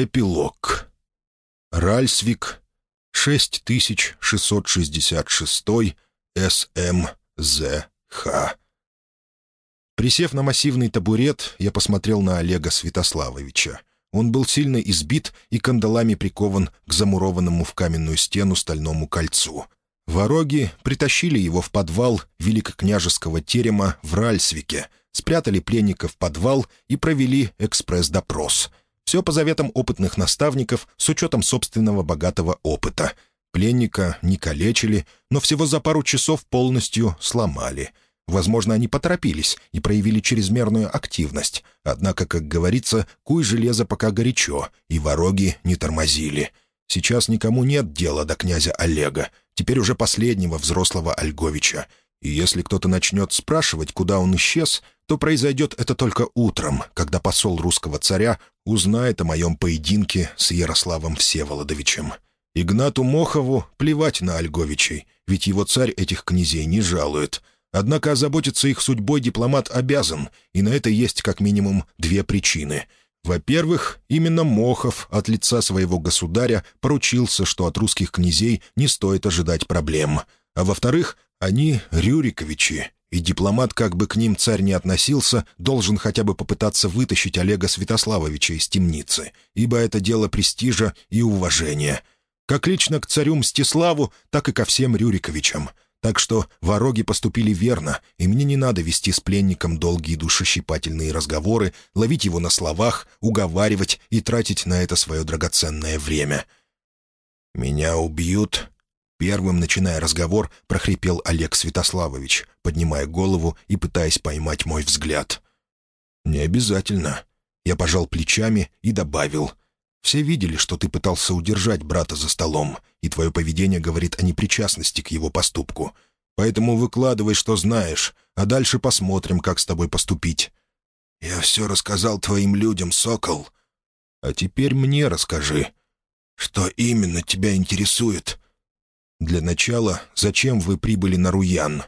Эпилог. Ральсвик, 6666 СМЗХ. Присев на массивный табурет, я посмотрел на Олега Святославовича. Он был сильно избит и кандалами прикован к замурованному в каменную стену стальному кольцу. Вороги притащили его в подвал великокняжеского терема в Ральсвике, спрятали пленника в подвал и провели экспресс-допрос — все по заветам опытных наставников с учетом собственного богатого опыта. Пленника не калечили, но всего за пару часов полностью сломали. Возможно, они поторопились и проявили чрезмерную активность. Однако, как говорится, куй железо пока горячо, и вороги не тормозили. Сейчас никому нет дела до князя Олега, теперь уже последнего взрослого Ольговича. И если кто-то начнет спрашивать, куда он исчез, то произойдет это только утром, когда посол русского царя узнает о моем поединке с Ярославом Всеволодовичем. Игнату Мохову плевать на Ольговичей, ведь его царь этих князей не жалует. Однако озаботиться их судьбой дипломат обязан, и на это есть как минимум две причины. Во-первых, именно Мохов от лица своего государя поручился, что от русских князей не стоит ожидать проблем. А во-вторых, они Рюриковичи, и дипломат, как бы к ним царь не относился, должен хотя бы попытаться вытащить Олега Святославовича из темницы, ибо это дело престижа и уважения. Как лично к царю Мстиславу, так и ко всем Рюриковичам. Так что вороги поступили верно, и мне не надо вести с пленником долгие душещипательные разговоры, ловить его на словах, уговаривать и тратить на это свое драгоценное время. «Меня убьют», Первым, начиная разговор, прохрипел Олег Святославович, поднимая голову и пытаясь поймать мой взгляд. «Не обязательно». Я пожал плечами и добавил. «Все видели, что ты пытался удержать брата за столом, и твое поведение говорит о непричастности к его поступку. Поэтому выкладывай, что знаешь, а дальше посмотрим, как с тобой поступить». «Я все рассказал твоим людям, сокол». «А теперь мне расскажи». «Что именно тебя интересует?» «Для начала, зачем вы прибыли на Руян?»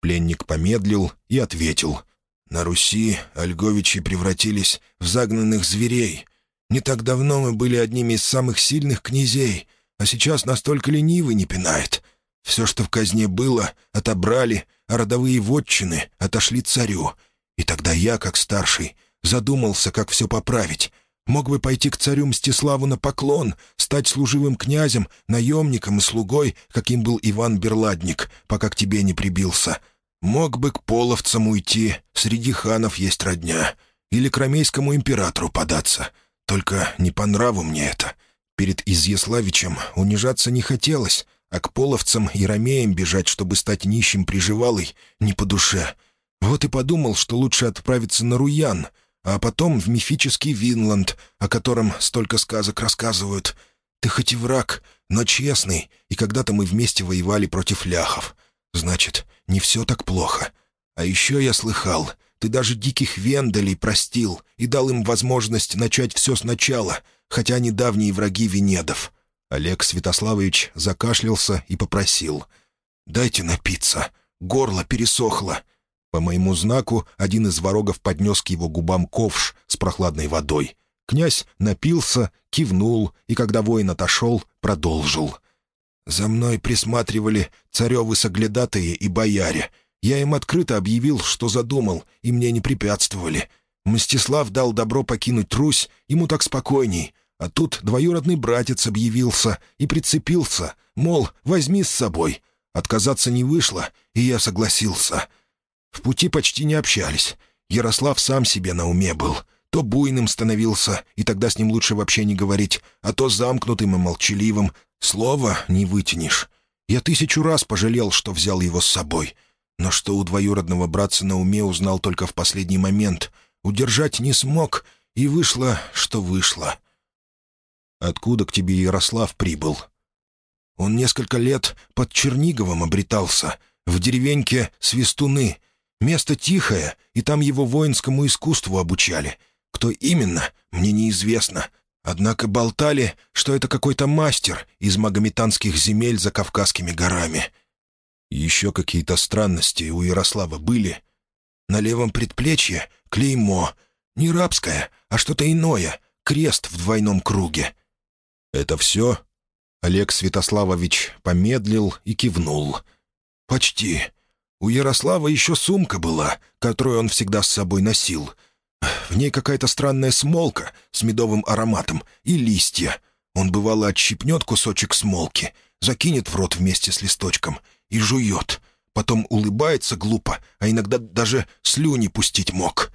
Пленник помедлил и ответил. «На Руси ольговичи превратились в загнанных зверей. Не так давно мы были одними из самых сильных князей, а сейчас настолько ленивый не пинает. Все, что в казне было, отобрали, а родовые вотчины отошли царю. И тогда я, как старший, задумался, как все поправить, Мог бы пойти к царю Мстиславу на поклон, стать служивым князем, наемником и слугой, каким был Иван Берладник, пока к тебе не прибился. Мог бы к половцам уйти, среди ханов есть родня. Или к ромейскому императору податься. Только не по нраву мне это. Перед Изъяславичем унижаться не хотелось, а к половцам и ромеям бежать, чтобы стать нищим приживалой, не по душе. Вот и подумал, что лучше отправиться на Руян — а потом в мифический Винланд, о котором столько сказок рассказывают. Ты хоть и враг, но честный, и когда-то мы вместе воевали против ляхов. Значит, не все так плохо. А еще я слыхал, ты даже диких вендалей простил и дал им возможность начать все сначала, хотя они давние враги Венедов». Олег Святославович закашлялся и попросил. «Дайте напиться. Горло пересохло. По моему знаку один из ворогов поднес к его губам ковш с прохладной водой. Князь напился, кивнул, и когда воин отошел, продолжил. «За мной присматривали царевы соглядатые и бояре. Я им открыто объявил, что задумал, и мне не препятствовали. Мстислав дал добро покинуть Русь, ему так спокойней. А тут двоюродный братец объявился и прицепился, мол, возьми с собой. Отказаться не вышло, и я согласился». В пути почти не общались. Ярослав сам себе на уме был. То буйным становился, и тогда с ним лучше вообще не говорить, а то замкнутым и молчаливым. Слова не вытянешь. Я тысячу раз пожалел, что взял его с собой. Но что у двоюродного братца на уме узнал только в последний момент. Удержать не смог, и вышло, что вышло. «Откуда к тебе Ярослав прибыл?» Он несколько лет под Черниговом обретался, в деревеньке Свистуны — Место тихое, и там его воинскому искусству обучали. Кто именно, мне неизвестно. Однако болтали, что это какой-то мастер из магометанских земель за Кавказскими горами. Еще какие-то странности у Ярослава были. На левом предплечье клеймо. Не рабское, а что-то иное, крест в двойном круге». «Это все?» Олег Святославович помедлил и кивнул. «Почти. У Ярослава еще сумка была, которую он всегда с собой носил. В ней какая-то странная смолка с медовым ароматом и листья. Он, бывало, отщипнет кусочек смолки, закинет в рот вместе с листочком и жует. Потом улыбается глупо, а иногда даже слюни пустить мог.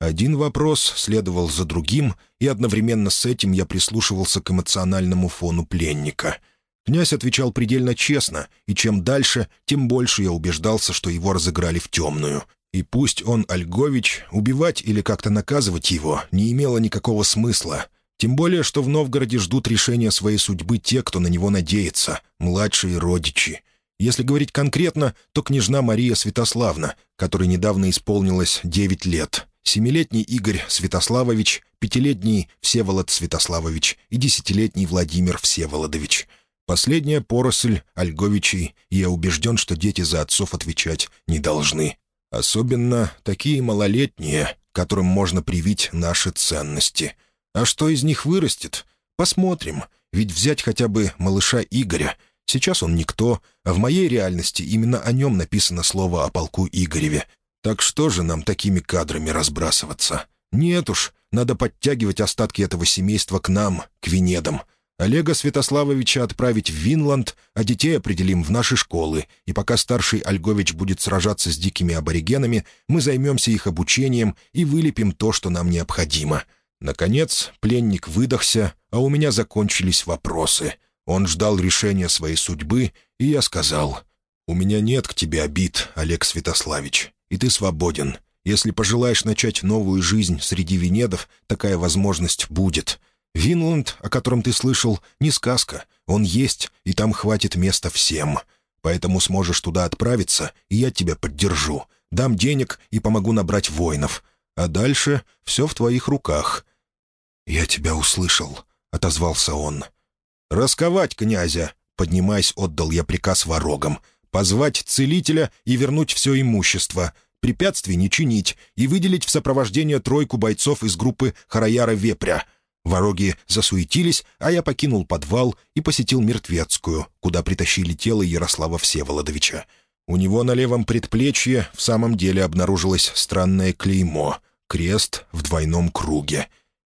Один вопрос следовал за другим, и одновременно с этим я прислушивался к эмоциональному фону пленника. Князь отвечал предельно честно, и чем дальше, тем больше я убеждался, что его разыграли в темную. И пусть он, Ольгович, убивать или как-то наказывать его не имело никакого смысла. Тем более, что в Новгороде ждут решения своей судьбы те, кто на него надеется, младшие родичи. Если говорить конкретно, то княжна Мария Святославна, которой недавно исполнилось девять лет, семилетний Игорь Святославович, пятилетний Всеволод Святославович и десятилетний Владимир Всеволодович. Последняя поросль Ольговичей, и я убежден, что дети за отцов отвечать не должны. Особенно такие малолетние, которым можно привить наши ценности. А что из них вырастет? Посмотрим. Ведь взять хотя бы малыша Игоря. Сейчас он никто, а в моей реальности именно о нем написано слово о полку Игореве, так что же нам такими кадрами разбрасываться? Нет уж, надо подтягивать остатки этого семейства к нам, к Венедам. Олега Святославовича отправить в Винланд, а детей определим в наши школы, и пока старший Ольгович будет сражаться с дикими аборигенами, мы займемся их обучением и вылепим то, что нам необходимо. Наконец, пленник выдохся, а у меня закончились вопросы. Он ждал решения своей судьбы, и я сказал, «У меня нет к тебе обид, Олег Святославич и ты свободен. Если пожелаешь начать новую жизнь среди венедов, такая возможность будет. Винланд, о котором ты слышал, не сказка. Он есть, и там хватит места всем. Поэтому сможешь туда отправиться, и я тебя поддержу. Дам денег и помогу набрать воинов. А дальше все в твоих руках». «Я тебя услышал», — отозвался он. «Расковать князя!» — поднимаясь, отдал я приказ ворогам. «Позвать целителя и вернуть все имущество препятствий не чинить и выделить в сопровождение тройку бойцов из группы Хараяра-Вепря. Вороги засуетились, а я покинул подвал и посетил Мертвецкую, куда притащили тело Ярослава Всеволодовича. У него на левом предплечье в самом деле обнаружилось странное клеймо — крест в двойном круге.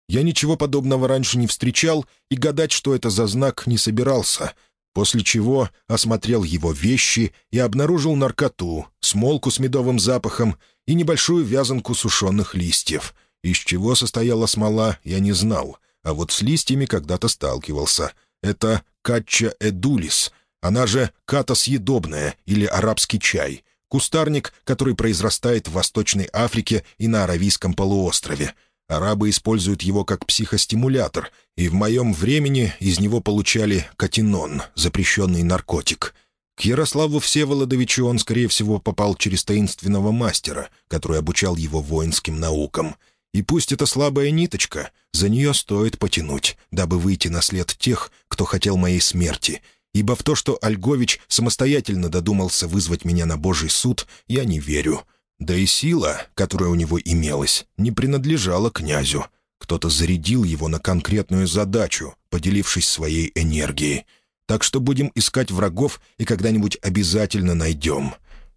Я ничего подобного раньше не встречал и гадать, что это за знак, не собирался — после чего осмотрел его вещи и обнаружил наркоту, смолку с медовым запахом и небольшую вязанку сушеных листьев. Из чего состояла смола, я не знал, а вот с листьями когда-то сталкивался. Это катча эдулис, она же ката съедобная или арабский чай, кустарник, который произрастает в Восточной Африке и на Аравийском полуострове — Арабы используют его как психостимулятор, и в моем времени из него получали катинон, запрещенный наркотик. К Ярославу Всеволодовичу он, скорее всего, попал через таинственного мастера, который обучал его воинским наукам. И пусть это слабая ниточка, за нее стоит потянуть, дабы выйти на след тех, кто хотел моей смерти, ибо в то, что Ольгович самостоятельно додумался вызвать меня на Божий суд, я не верю». Да и сила, которая у него имелась, не принадлежала князю. Кто-то зарядил его на конкретную задачу, поделившись своей энергией. Так что будем искать врагов и когда-нибудь обязательно найдем.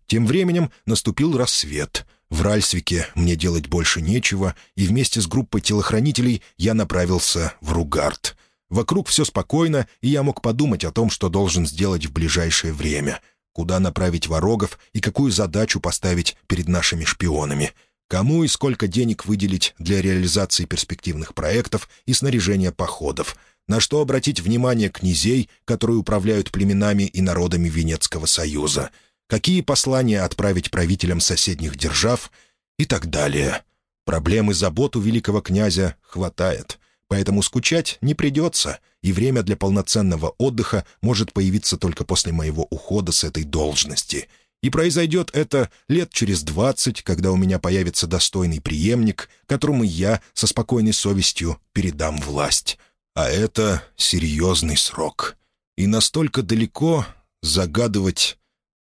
Тем временем наступил рассвет. В Ральсвике мне делать больше нечего, и вместе с группой телохранителей я направился в Ругард. Вокруг все спокойно, и я мог подумать о том, что должен сделать в ближайшее время — куда направить ворогов и какую задачу поставить перед нашими шпионами, кому и сколько денег выделить для реализации перспективных проектов и снаряжения походов, на что обратить внимание князей, которые управляют племенами и народами Венецкого союза, какие послания отправить правителям соседних держав и так далее. Проблемы забот у великого князя хватает — Поэтому скучать не придется, и время для полноценного отдыха может появиться только после моего ухода с этой должности. И произойдет это лет через двадцать, когда у меня появится достойный преемник, которому я со спокойной совестью передам власть. А это серьезный срок. И настолько далеко загадывать